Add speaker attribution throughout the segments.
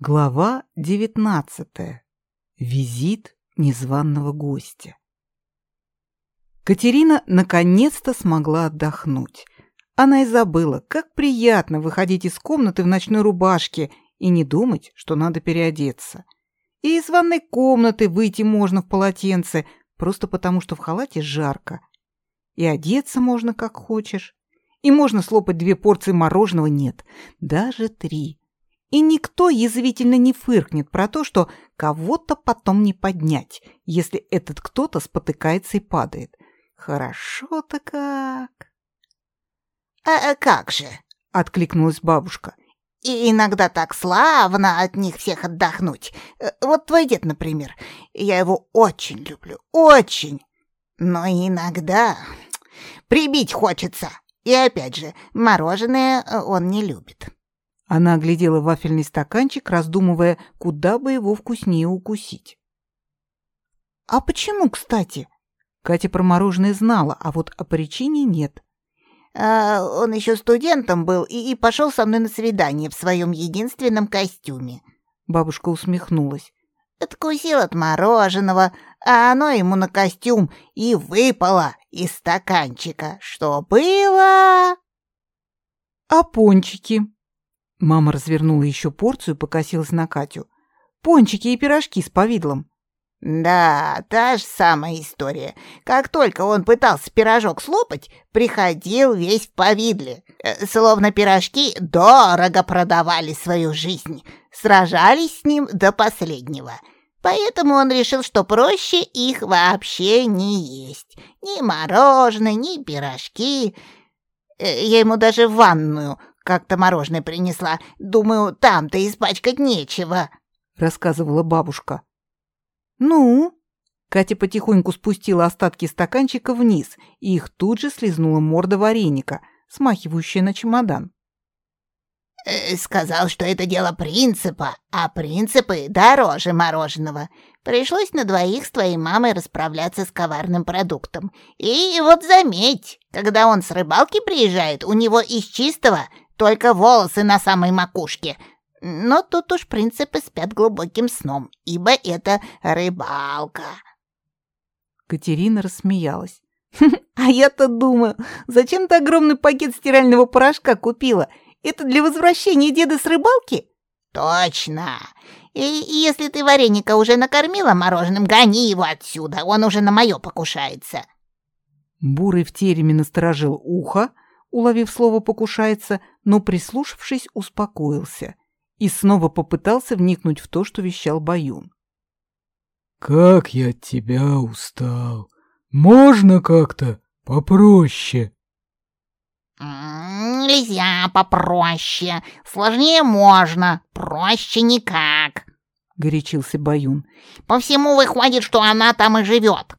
Speaker 1: Глава девятнадцатая. Визит незваного гостя. Катерина наконец-то смогла отдохнуть. Она и забыла, как приятно выходить из комнаты в ночной рубашке и не думать, что надо переодеться. И из ванной комнаты выйти можно в полотенце, просто потому что в халате жарко. И одеться можно как хочешь. И можно слопать две порции мороженого, нет, даже три. И никто язвительно не фыркнет про то, что кого-то потом не поднять, если этот кто-то спотыкается и падает. Хорошо-то как.
Speaker 2: «А, а как же?» — откликнулась бабушка. «И иногда так славно от них всех отдохнуть. Э, вот твой дед, например. Я его очень люблю, очень. Но иногда прибить хочется. И опять же, мороженое он не любит».
Speaker 1: Она оглядела вафельный стаканчик, раздумывая, куда бы его вкуснее укусить. «А почему, кстати?» Катя про мороженое знала, а вот о причине нет.
Speaker 2: А, он еще студентом был и, и пошел со мной на свидание в своем единственном костюме.
Speaker 1: Бабушка усмехнулась.
Speaker 2: Откусил от мороженого, а оно ему на костюм и выпало из стаканчика. Что было?
Speaker 1: А пончики? Мама развернула еще порцию и покосилась на Катю. Пончики и пирожки с повидлом.
Speaker 2: Да, та же самая история. Как только он пытался пирожок слопать, приходил весь в повидле. Э, словно пирожки дорого продавали свою жизнь. Сражались с ним до последнего. Поэтому он решил, что проще их вообще не есть. Ни мороженое, ни пирожки. Э, я ему даже ванную как-то мороженое принесла. Думаю, там-то испачкать нечего», —
Speaker 1: рассказывала бабушка. «Ну?» Катя потихоньку спустила остатки стаканчика вниз, и их тут же слезнула морда вареника, смахивающая на чемодан.
Speaker 2: Э, сказал, что это дело принципа, а принципы дороже мороженого. Пришлось на двоих с твоей мамой расправляться с коварным продуктом. И вот заметь, когда он с рыбалки приезжает, у него из чистого только волосы на самой макушке. Но тут уж принципы спят глубоким сном, ибо это рыбалка.
Speaker 1: Катерина рассмеялась. «А я-то думаю, зачем ты огромный пакет стирального порошка купила? Это для возвращения деда с рыбалки?»
Speaker 2: «Точно! И если ты вареника уже накормила мороженым, гони его отсюда, он уже на мое покушается!»
Speaker 1: Бурый в тереме насторожил ухо, уловив слово «покушается», но, прислушавшись, успокоился и снова попытался вникнуть в то, что вещал Баюн.
Speaker 3: «Как я от тебя устал! Можно как-то попроще?»
Speaker 2: «Нельзя попроще. Сложнее можно, проще никак», — горячился Баюн. «По всему выходит, что она там и живет.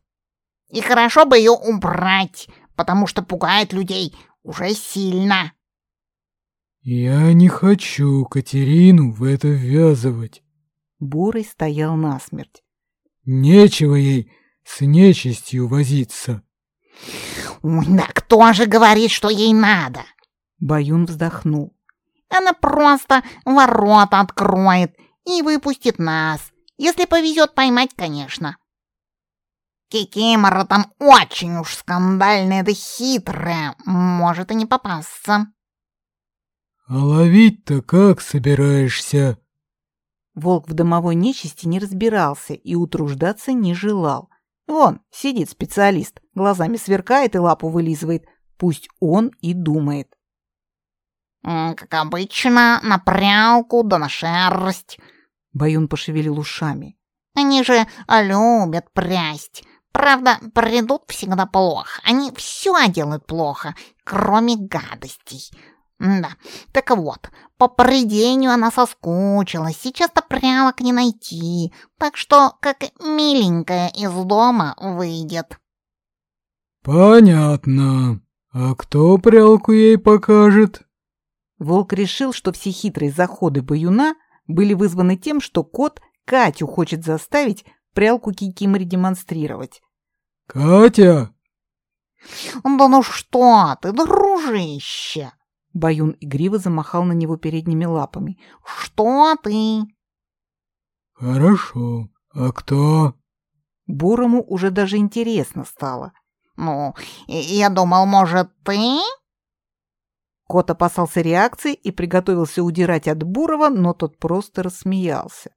Speaker 2: И хорошо бы ее убрать, потому что пугает людей уже сильно».
Speaker 3: «Я не хочу Катерину в это ввязывать».
Speaker 1: Бурый стоял насмерть.
Speaker 3: «Нечего ей с нечистью возиться».
Speaker 2: «Да кто же говорит, что ей надо?»
Speaker 1: Баюн вздохнул.
Speaker 2: «Она просто ворота откроет и выпустит нас. Если повезет поймать, конечно. Кикимора там очень уж скандальная да хитрая, может и не попасться».
Speaker 3: «А ловить-то как собираешься?»
Speaker 1: Волк в домовой нечисти не разбирался и утруждаться не желал. Вон, сидит специалист, глазами сверкает и лапу вылизывает. Пусть он и думает.
Speaker 2: «Как обычно, на прялку да на шерсть», —
Speaker 1: Баюн пошевелил ушами.
Speaker 2: «Они же любят прясть. Правда, придут всегда плохо. Они все делают плохо, кроме гадостей. Да, так вот, по проведению она соскучилась, сейчас-то прялок не найти, так что как миленькая из дома выйдет.
Speaker 3: Понятно. А кто прялку ей покажет?
Speaker 1: Волк решил, что все хитрые заходы Баюна были вызваны тем, что кот Катю хочет заставить прялку Кикимори демонстрировать.
Speaker 3: «Катя!»
Speaker 2: «Да ну что ты, дружище!»
Speaker 1: Баюн игриво замахал на него передними лапами.
Speaker 2: «Что ты?»
Speaker 3: Хорошо. А кто?
Speaker 2: Бурому уже даже интересно стало.
Speaker 4: Ну, я думал, может, ты?
Speaker 2: Кот опасался реакции и приготовился удирать от Бурова, но тот просто рассмеялся.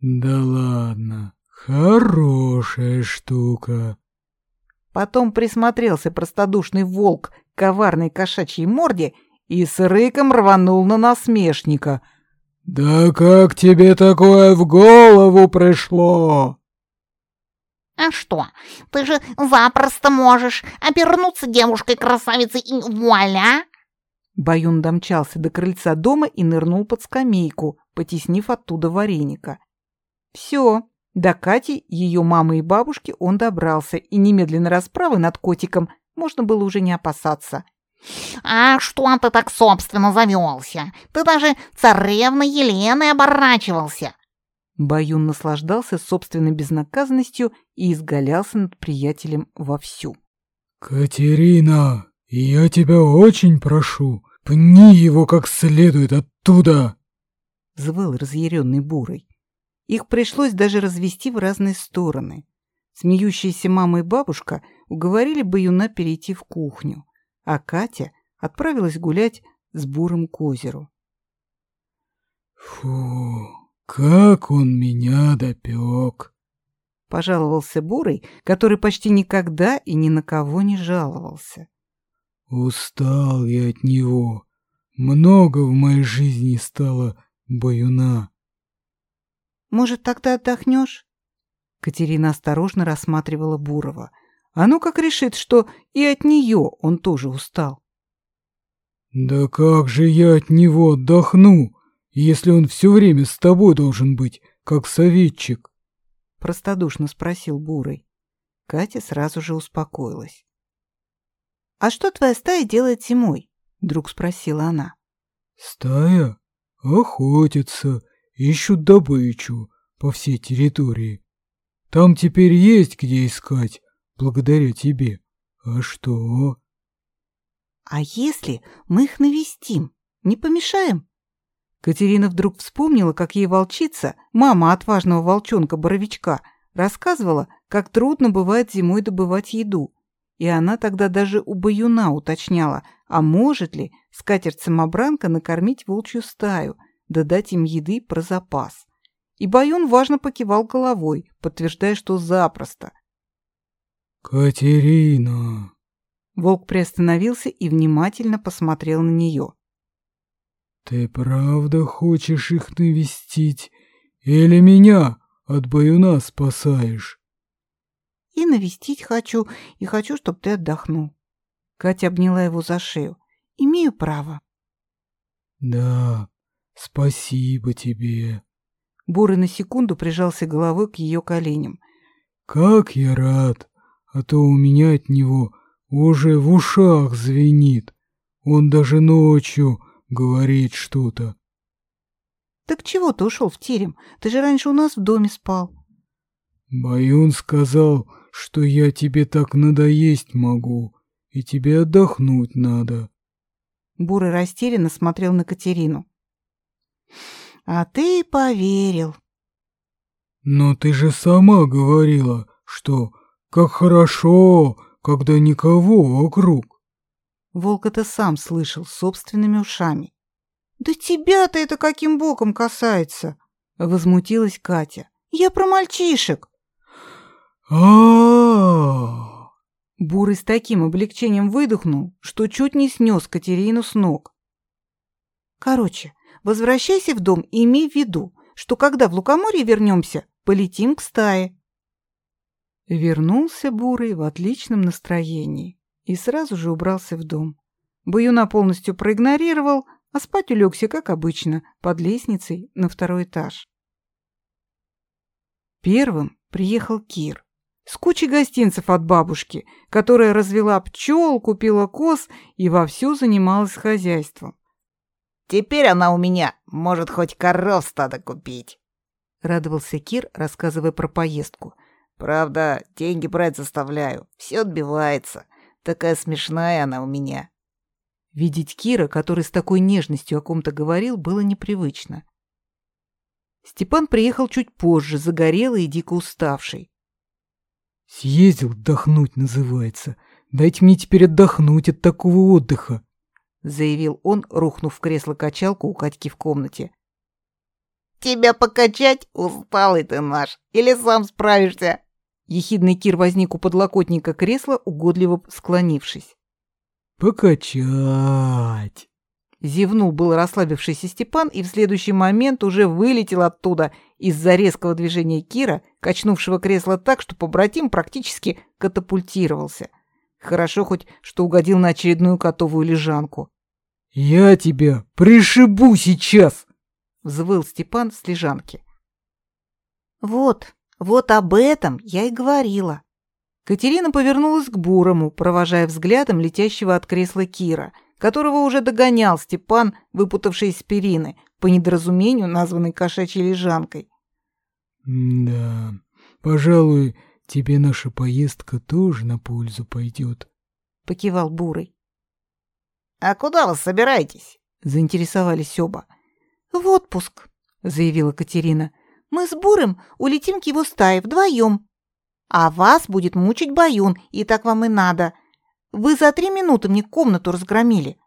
Speaker 3: Да ладно, хорошая штука.
Speaker 2: Потом присмотрелся простодушный волк коварной кошачьей морде и с рыком рванул на насмешника.
Speaker 3: «Да как тебе такое в голову пришло?»
Speaker 4: «А что, ты же запросто можешь обернуться девушкой-красавицей и вуаля!»
Speaker 2: Баюн домчался до крыльца дома и нырнул под скамейку, потеснив оттуда вареника. Все, до Кати, ее мамы и бабушки он добрался, и немедленно расправы над котиком можно было уже не опасаться.
Speaker 4: «А что ты так собственно завелся? Ты даже царевной Еленой оборачивался!»
Speaker 2: Баюн наслаждался собственной безнаказанностью и изгалялся над приятелем вовсю.
Speaker 3: «Катерина, я тебя очень прошу, пни его как следует оттуда!»
Speaker 2: Звал разъяренный бурой. Их пришлось даже развести в разные стороны. Смеющиеся мама и бабушка уговорили Баюна перейти в кухню, а Катя отправилась гулять с Бурым к озеру.
Speaker 3: «Фу, как он меня допек!»
Speaker 2: Пожаловался Бурый, который почти никогда и ни на кого не жаловался.
Speaker 3: «Устал я от него. Много в моей жизни стало Баюна.
Speaker 2: Может, тогда отдохнешь?» Катерина осторожно рассматривала Бурова. А ну как решит, что и от нее он тоже устал.
Speaker 3: «Да как же я от него отдохну, если он все время с тобой должен быть, как советчик?»
Speaker 2: Простодушно спросил Бурый. Катя сразу же успокоилась. «А что твоя стая делает зимой?» Вдруг спросила она.
Speaker 3: «Стая? Охотится ищут добычу по всей территории. Там теперь есть где искать, благодаря тебе. А что?
Speaker 2: А если мы их навестим, не помешаем? Катерина вдруг вспомнила, как ей волчица, мама отважного волчонка-боровичка, рассказывала, как трудно бывает зимой добывать еду. И она тогда даже у баюна уточняла, а может ли скатерть-самобранка накормить волчью стаю – да дать им еды про запас. И Баюн важно покивал головой, подтверждая, что запросто.
Speaker 3: «Катерина!»
Speaker 2: Волк приостановился и внимательно посмотрел на нее.
Speaker 3: «Ты правда хочешь их навестить? Или меня от Баюна спасаешь?»
Speaker 2: «И навестить хочу, и хочу, чтобы ты отдохнул». Катя обняла его за шею. «Имею право».
Speaker 3: «Да, Спасибо тебе.
Speaker 2: Бурый на секунду прижался головой к ее коленям.
Speaker 3: Как я рад, а то у меня от него уже в ушах звенит. Он даже ночью говорит что-то.
Speaker 2: Так чего ты ушел в терем? Ты же раньше у нас в доме спал.
Speaker 3: Баюн сказал, что я тебе так надоесть могу, и тебе отдохнуть надо.
Speaker 2: Бурый растерянно смотрел на Катерину. А ты поверил.
Speaker 3: Но ты же сама говорила, что как хорошо, когда никого вокруг.
Speaker 2: Волк это сам слышал собственными ушами. Да тебя-то это каким боком касается? Возмутилась Катя. Я про мальчишек.
Speaker 3: А, -а, -а,
Speaker 2: Бурый с таким облегчением выдохнул, что чуть не снес Катерину с ног. Короче, Возвращайся в дом и имей в виду, что когда в Лукоморье вернемся, полетим к стае. Вернулся Бурый в отличном настроении и сразу же убрался в дом. Баюна полностью проигнорировал, а спать улегся, как обычно, под лестницей на второй этаж. Первым приехал Кир с кучей гостинцев от бабушки, которая развела пчел, купила коз и вовсю занималась хозяйством.
Speaker 4: Теперь она у меня может хоть коров стадо купить.
Speaker 2: Радовался Кир, рассказывая про поездку.
Speaker 4: Правда, деньги брать заставляю. Все отбивается. Такая смешная она у меня.
Speaker 2: Видеть Кира, который с такой нежностью о ком-то говорил, было непривычно. Степан приехал чуть позже, загорелый и дико уставший.
Speaker 3: «Съездил отдохнуть, называется. Дайте мне теперь отдохнуть от такого отдыха», —
Speaker 2: заявил он, рухнув в кресло-качалку у Катьки в комнате.
Speaker 4: «Тебя покачать, усталый ты наш, или сам справишься?»
Speaker 2: Ехидный Кир возник у подлокотника кресла, угодливо склонившись.
Speaker 3: «Покачать!»
Speaker 2: Зевнул был расслабившийся Степан и в следующий момент уже вылетел оттуда из-за резкого движения Кира, качнувшего кресло так, что побратим практически катапультировался. Хорошо хоть, что угодил на очередную котовую лежанку.
Speaker 3: «Я тебя пришибу сейчас!»
Speaker 2: — взвыл Степан с лежанки.
Speaker 4: «Вот, вот об этом я и говорила».
Speaker 2: Катерина повернулась к Бурому, провожая взглядом летящего от кресла Кира — которого уже догонял Степан, выпутавший из перины, по недоразумению названной кошачьей лежанкой.
Speaker 3: «Да, пожалуй, тебе наша поездка тоже на пользу пойдет», —
Speaker 2: покивал Бурый.
Speaker 4: «А куда вы собираетесь?»
Speaker 2: — заинтересовались оба.
Speaker 4: «В отпуск», —
Speaker 2: заявила Катерина.
Speaker 4: «Мы с Бурым улетим к его стае вдвоем. А вас будет мучить Баюн, и так вам и надо. Вы за три минуты мне комнату разгромили.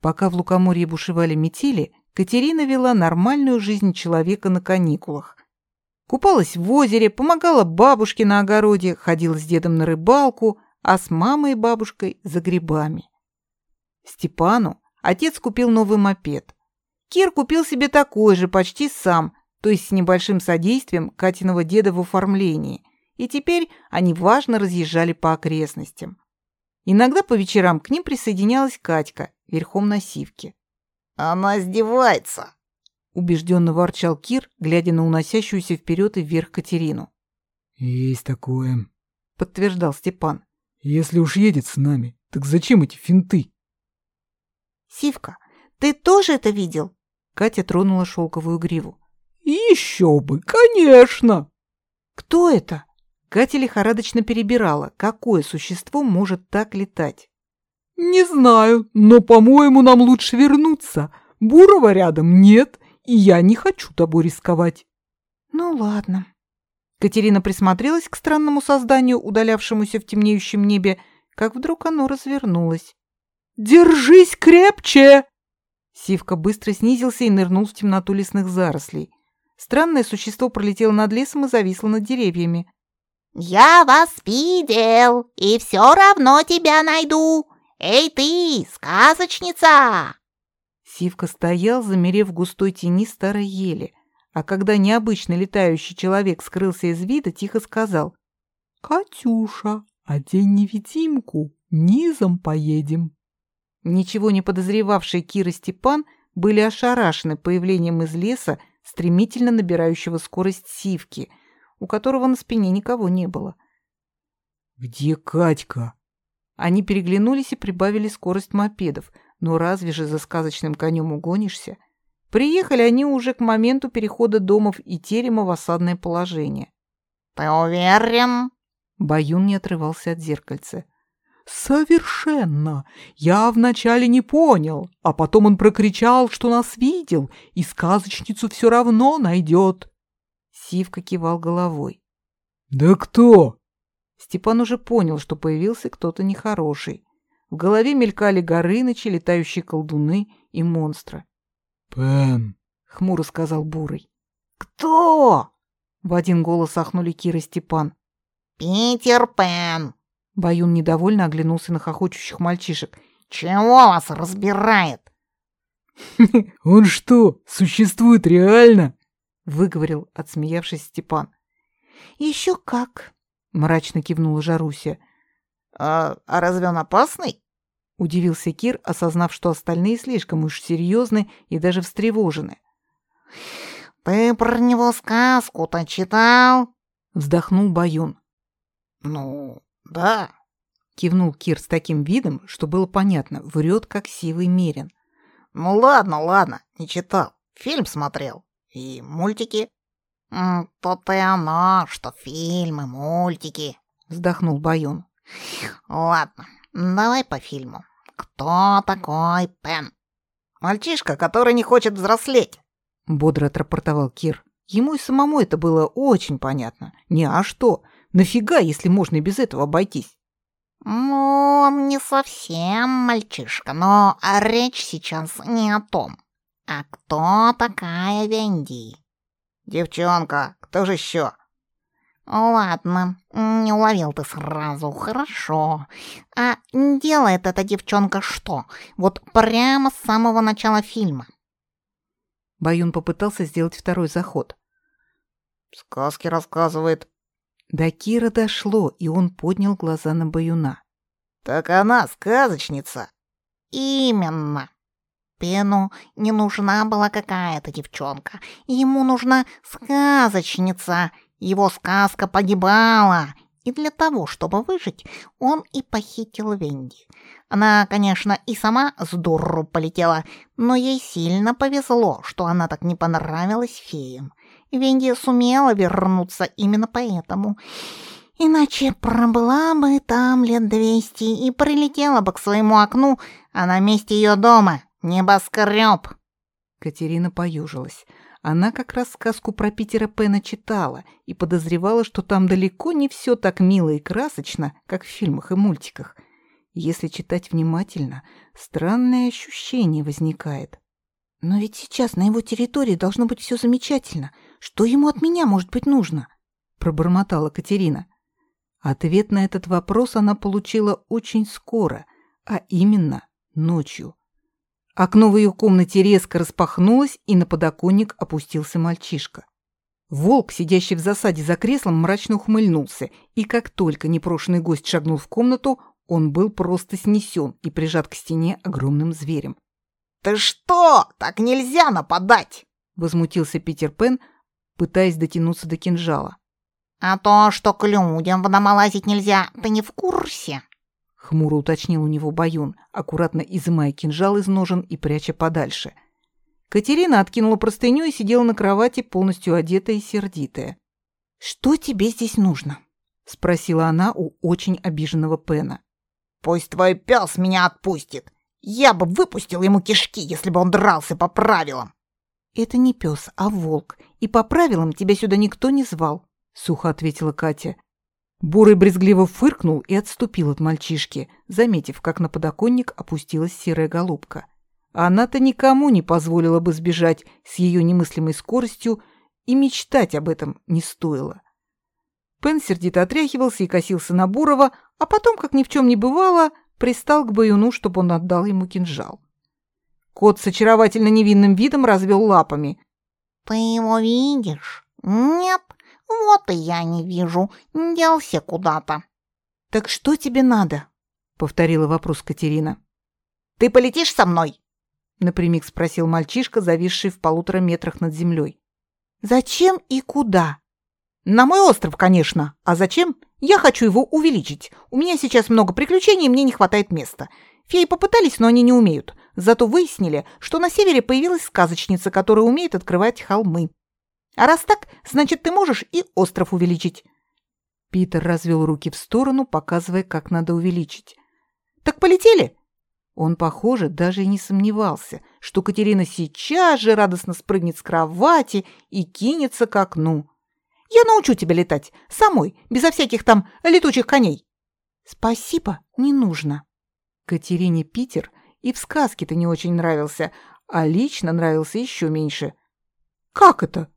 Speaker 2: Пока в Лукоморье бушевали метели, Катерина вела нормальную жизнь человека на каникулах. Купалась в озере, помогала бабушке на огороде, ходила с дедом на рыбалку, а с мамой и бабушкой за грибами. Степану отец купил новый мопед. Кир купил себе такой же почти сам, то есть с небольшим содействием Катиного деда в оформлении, и теперь они важно разъезжали по окрестностям. Иногда по вечерам к ним присоединялась Катька, верхом на сивке.
Speaker 4: «Она издевается!»
Speaker 2: — убежденно ворчал Кир, глядя на уносящуюся вперед и вверх Катерину.
Speaker 3: «Есть такое», —
Speaker 2: подтверждал Степан.
Speaker 3: «Если уж едет с нами, так зачем эти финты?»
Speaker 4: «Сивка, ты тоже это видел?»
Speaker 2: Катя тронула шелковую гриву.
Speaker 3: «Еще бы, конечно!»
Speaker 2: «Кто это?» Катя лихорадочно перебирала, какое существо может так летать.
Speaker 3: «Не знаю, но, по-моему, нам лучше вернуться. Бурова рядом нет, и я не хочу тобой рисковать».
Speaker 2: «Ну ладно». Катерина присмотрелась к странному созданию, удалявшемуся в темнеющем небе, как вдруг оно развернулось.
Speaker 3: «Держись крепче!»
Speaker 2: Сивка быстро снизился и нырнул в темноту лесных зарослей. Странное существо пролетело над лесом и зависло над деревьями.
Speaker 4: «Я вас видел, и все равно тебя найду. Эй ты, сказочница!»
Speaker 2: Сивка стоял, замерев в густой тени старой ели, а когда необычный летающий человек скрылся из вида, тихо сказал «Катюша, одень невидимку, низом поедем». Ничего не подозревавший Кир и Степан были ошарашены появлением из леса стремительно набирающего скорость сивки – у которого на спине никого не было.
Speaker 3: «Где Катька?»
Speaker 2: Они переглянулись и прибавили скорость мопедов. Но разве же за сказочным конем угонишься? Приехали они уже к моменту перехода домов и терема в осадное положение.
Speaker 4: «Ты уверен?»
Speaker 2: Баюн не отрывался от зеркальца.
Speaker 3: «Совершенно! Я вначале не понял, а потом он прокричал, что нас видел, и сказочницу все равно найдет.
Speaker 2: Сивка кивал головой.
Speaker 3: «Да кто?»
Speaker 2: Степан уже понял, что появился кто-то нехороший. В голове мелькали Горынычи, летающие колдуны и монстры.
Speaker 3: «Пен», —
Speaker 2: хмуро сказал Бурый.
Speaker 4: «Кто?»
Speaker 2: — в один голос ахнули Кир и Степан.
Speaker 4: «Питер Пен!»
Speaker 2: Баюн недовольно оглянулся на хохочущих мальчишек.
Speaker 4: «Чего вас разбирает?»
Speaker 3: «Он что, существует реально?»
Speaker 2: выговорил, отсмеявшись Степан.
Speaker 4: Еще как,
Speaker 2: мрачно кивнула Жаруся.
Speaker 4: А, а разве он опасный?
Speaker 2: удивился Кир, осознав, что остальные слишком уж серьезны и даже встревожены.
Speaker 4: Ты про него сказку-то читал?
Speaker 2: вздохнул Баюн.
Speaker 4: Ну, да,
Speaker 2: кивнул Кир с таким видом, что было понятно, врет как сивый мерин.
Speaker 4: Ну ладно, ладно, не читал. Фильм смотрел. И мультики? То-то и оно, что фильмы, мультики. Вздохнул Баюн. Ладно, давай по фильму. Кто такой Пен? Мальчишка, который не хочет взрослеть.
Speaker 2: бодро отрапортовал Кир. Ему и самому это было очень понятно. Не а что? Нафига, если можно и без этого обойтись?
Speaker 4: Ну, не совсем, мальчишка, но речь сейчас не о том. А кто такая Венди?
Speaker 2: Девчонка, кто же еще?
Speaker 4: Ладно, не уловил ты сразу, хорошо. А делает эта девчонка что? Вот прямо с самого начала фильма.
Speaker 2: Баюн попытался сделать второй заход.
Speaker 5: Сказки рассказывает.
Speaker 2: До Кира дошло, и он поднял глаза на Баюна.
Speaker 5: Так она сказочница.
Speaker 4: Именно. Пену не нужна была какая-то девчонка. Ему нужна сказочница. Его сказка погибала. И для того, чтобы выжить, он и похитил Венди. Она, конечно, и сама с дуру полетела, но ей сильно повезло, что она так не понравилась феям. Венди сумела вернуться именно поэтому. Иначе пробыла бы там лет двести и прилетела бы к своему окну, а на месте ее дома небоскреб.
Speaker 2: Катерина поюжилась. Она как раз сказку про Питера Пэна читала и подозревала, что там далеко не все так мило и красочно, как в фильмах и мультиках – если читать внимательно, странное ощущение возникает. Но ведь сейчас на его территории должно быть все замечательно. Что ему от меня может быть нужно? пробормотала Катерина. Ответ на этот вопрос она получила очень скоро, а именно ночью. Окно в ее комнате резко распахнулось, и на подоконник опустился мальчишка. Волк, сидящий в засаде за креслом, мрачно ухмыльнулся, и как только непрошенный гость шагнул в комнату, он был просто снесен и прижат к стене огромным зверем.
Speaker 5: «Ты что? Так нельзя нападать!»
Speaker 2: — возмутился Питер Пен, пытаясь дотянуться до кинжала.
Speaker 4: «А то, что к людям в дома лазить нельзя, ты не в курсе?»
Speaker 2: — хмуро уточнил у него Баюн, аккуратно изымая кинжал из ножен и пряча подальше. Катерина откинула простыню и сидела на кровати, полностью одетая и сердитая. «Что тебе здесь нужно?» — спросила она у очень обиженного Пена.
Speaker 5: Пусть твой пес меня отпустит. Я бы выпустил ему кишки, если бы он дрался по правилам.
Speaker 2: Это не пес, а волк, и по правилам тебя сюда никто не звал, сухо ответила Катя. Бурый брезгливо фыркнул и отступил от мальчишки, заметив, как на подоконник опустилась серая голубка. Она-то никому не позволила бы сбежать с ее немыслимой скоростью, и мечтать об этом не стоило. Пен сердито отряхивался и косился на Бурова, а потом, как ни в чем не бывало, пристал к Баюну, чтобы он отдал ему кинжал. Кот с очаровательно невинным видом развел лапами.
Speaker 4: «Ты его видишь? Нет, вот и я не вижу. Делся куда-то».
Speaker 2: «Так что тебе надо?» — повторила вопрос Катерина.
Speaker 5: «Ты полетишь со мной?»
Speaker 2: — напрямик спросил мальчишка, зависший в полутора метрах над землей.
Speaker 4: «Зачем и куда?»
Speaker 2: На мой остров, конечно. А зачем? Я хочу его увеличить. У меня сейчас много приключений, и мне не хватает места. Феи попытались, но они не умеют. Зато выяснили, что на севере появилась сказочница, которая умеет открывать холмы. А раз так, значит, ты можешь и остров увеличить. Питер развел руки в сторону, показывая, как надо увеличить. Так полетели? Он, похоже, даже и не сомневался, что Катерина сейчас же радостно спрыгнет с кровати и кинется к окну. Я научу тебя летать. Самой, безо всяких там летучих коней. Спасибо, не нужно. Катерине Питер и в сказке-то не очень нравился, а лично нравился еще меньше. Как это?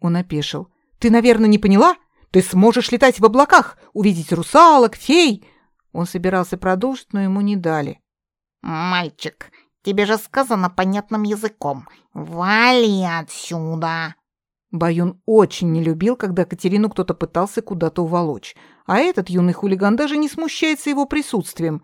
Speaker 2: Он опешил. Ты, наверное, не поняла? Ты сможешь летать в облаках, увидеть русалок, фей. Он собирался продолжить, но ему не дали.
Speaker 4: Мальчик, тебе же сказано понятным языком. Вали отсюда.
Speaker 2: Баюн очень не любил, когда Катерину кто-то пытался куда-то уволочь, а этот юный хулиган даже не смущается его присутствием.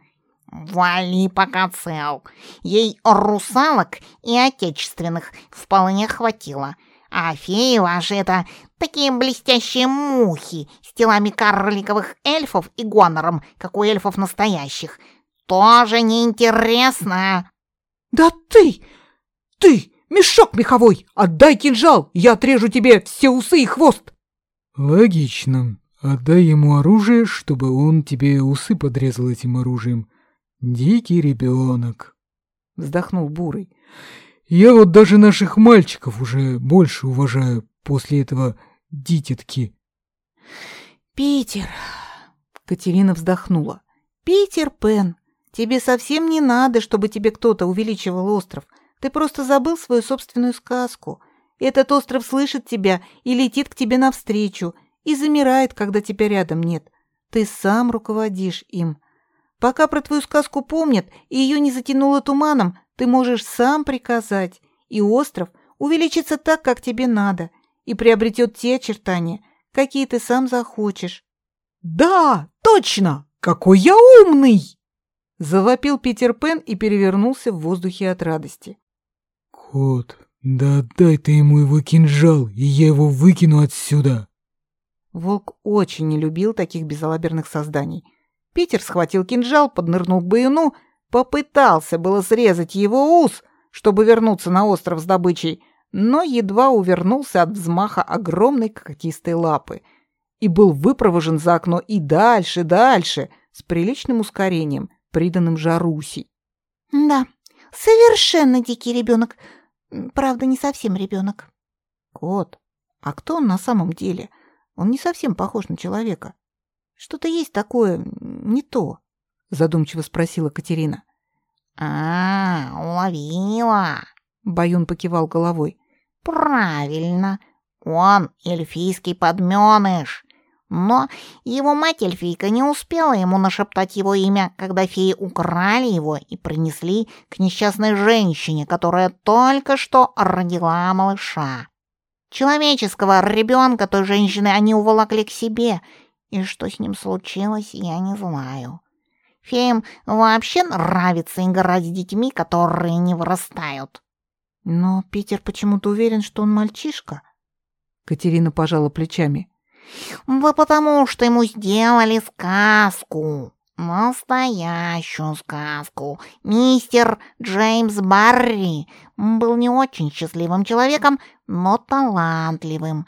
Speaker 4: «Вали пока цел. Ей русалок и отечественных вполне хватило. А феи ваши — это такие блестящие мухи с телами карликовых эльфов и гонором, как у эльфов настоящих. Тоже неинтересно».
Speaker 2: «Да ты! Ты!» Мешок меховой! Отдай кинжал! Я отрежу тебе все усы и хвост!»
Speaker 3: «Логично. Отдай ему оружие, чтобы он тебе усы подрезал этим оружием. Дикий ребенок!»
Speaker 2: Вздохнул Бурый.
Speaker 3: Я вот даже наших мальчиков уже больше уважаю после этого дитятки.
Speaker 6: Питер. Катерина вздохнула. Питер Пен, тебе совсем не надо, чтобы тебе кто-то увеличивал остров. Ты просто забыл свою собственную сказку. Этот остров слышит тебя и летит к тебе навстречу, и замирает, когда тебя рядом нет. Ты сам руководишь им. Пока про твою сказку помнят и ее не затянуло туманом, ты можешь сам приказать, и остров увеличится так, как тебе надо, и приобретет те очертания, какие ты сам захочешь.
Speaker 7: «Да, точно! Какой я умный!»
Speaker 6: Завопил Питер Пен и перевернулся в воздухе от радости.
Speaker 3: «Кот, да отдай ты ему его кинжал, и я его выкину отсюда!»
Speaker 6: Волк очень не любил таких безалаберных созданий. Питер схватил кинжал, поднырнул к Баюну, попытался было срезать его ус, чтобы вернуться на остров с добычей, но едва увернулся от взмаха огромной когтистой лапы и был выпровожен за окно и дальше, дальше, с приличным ускорением, приданным Жарусей.
Speaker 2: Да, совершенно дикий ребенок. Правда, не совсем ребенок.
Speaker 6: Кот, а кто он на самом деле? Он не совсем похож на человека. Что-то есть такое не то, задумчиво спросила Катерина.
Speaker 2: А, уловила.
Speaker 6: Баюн покивал головой.
Speaker 2: Правильно. Он эльфийский подменыш. Но его мать эльфийка не успела ему нашептать его имя, когда феи украли его и принесли к несчастной женщине, которая только что родила малыша. Человеческого ребенка той женщины они уволокли к себе, и что с ним случилось, я не знаю. Феям вообще нравится играть с детьми, которые не вырастают.
Speaker 6: Но Питер почему-то уверен, что он мальчишка. Катерина пожала плечами.
Speaker 2: Да потому что ему сделали сказку. Настоящую сказку. Мистер Джеймс Барри был не очень счастливым человеком, но талантливым.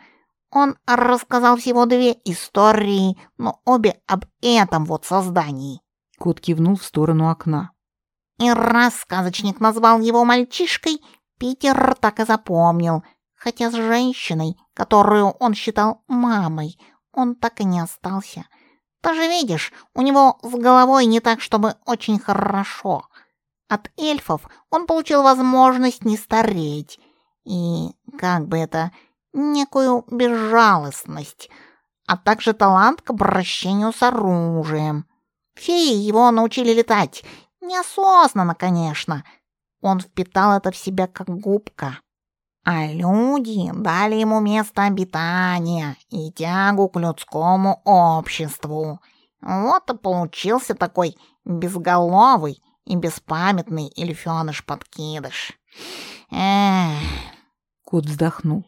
Speaker 2: Он рассказал всего две истории, но обе об этом вот создании.
Speaker 6: Кот кивнул в сторону окна.
Speaker 2: И раз сказочник назвал его мальчишкой, Питер так и запомнил, хотя с женщиной, которую он считал мамой, он так и не остался. Ты же видишь, у него с головой не так, чтобы очень хорошо. От эльфов он получил возможность не стареть и, как бы это, некую безжалостность, а также талант к обращению с оружием. Феи его научили летать, неосознанно, конечно. Он впитал это в себя как губка. А люди дали ему место обитания и тягу к людскому обществу. Вот и получился такой безголовый и беспамятный эльфёныш-подкидыш. Эх.
Speaker 6: Кот вздохнул.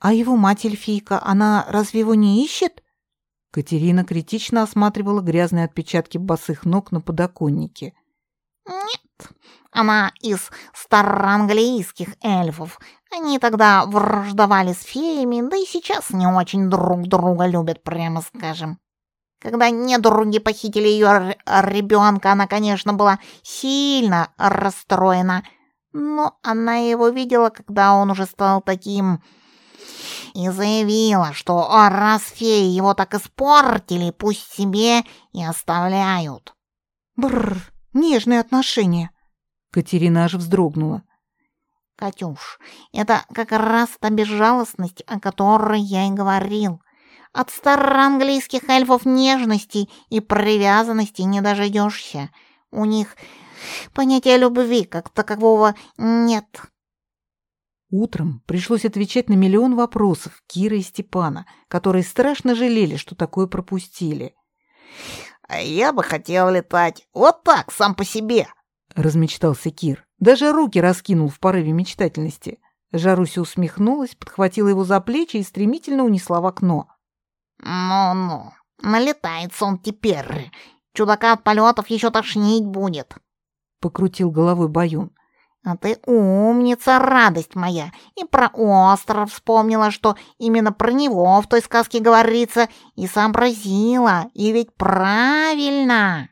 Speaker 6: А его мать эльфийка, она разве его не ищет? Катерина критично осматривала грязные отпечатки босых ног на подоконнике.
Speaker 2: Нет, она из староанглийских эльфов. Они тогда враждовали с феями, да и сейчас не очень друг друга любят, прямо скажем. Когда недруги похитили ее ребенка, она, конечно, была сильно расстроена, но она его видела, когда он уже стал таким и заявила, что раз феи его так испортили, пусть себе и оставляют.
Speaker 6: Бррр, нежные отношения. Катерина аж вздрогнула.
Speaker 2: Катюш, это как раз та безжалостность, о которой я и говорил. От староанглийских эльфов нежности и привязанности не дождешься. У них понятия любви как такового нет.
Speaker 6: Утром пришлось отвечать на миллион вопросов Киры и Степана, которые страшно жалели, что такое пропустили.
Speaker 7: «А я бы хотел летать вот так, сам по себе», —
Speaker 6: размечтался Кир. Даже руки раскинул в порыве мечтательности. Жаруся усмехнулась, подхватила его за плечи и стремительно унесла в окно.
Speaker 2: «Ну-ну, налетается он теперь. Чудака от полетов еще тошнить будет», — покрутил головой Баюн. А ты умница, радость моя. И про остров вспомнила, что именно про него в той сказке говорится, и сообразила. И ведь правильно.